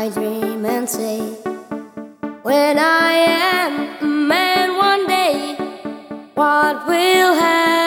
I dream and say, when I am a man one day, what will happen?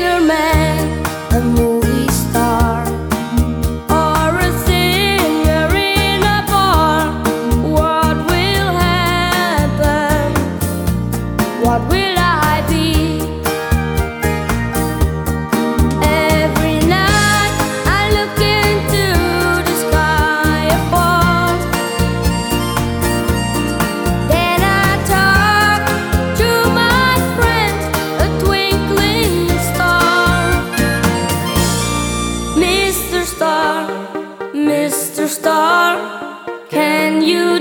your man. you